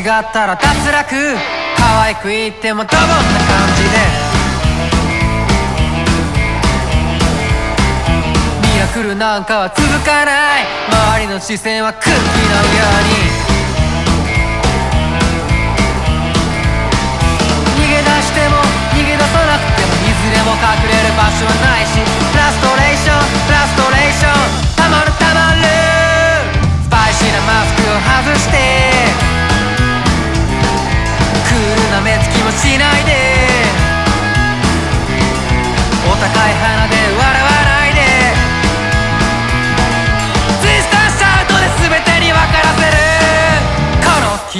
違ったら脱落可愛く言ってもドボンな感じでミラクルなんかは続かない周りの視線は空気のように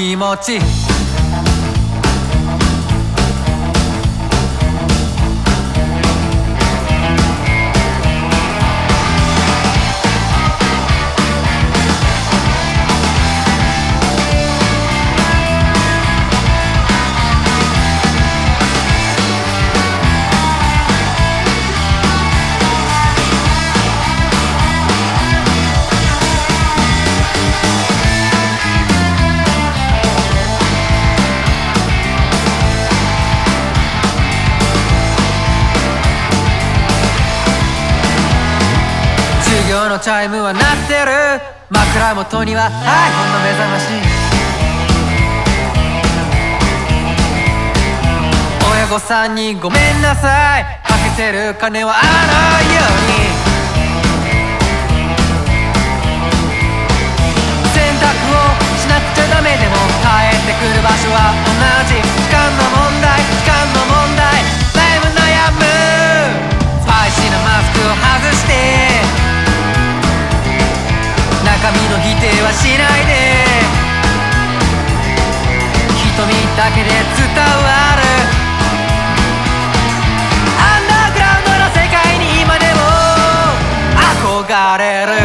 気持ち。業のチャイムは鳴ってる。枕元には iPhone の目覚まし。親御さんにごめんなさい。かけてる金はあのよはしないで。瞳だけで伝わる。アンダーグラウンドの世界に今でも憧れる。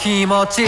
気持ち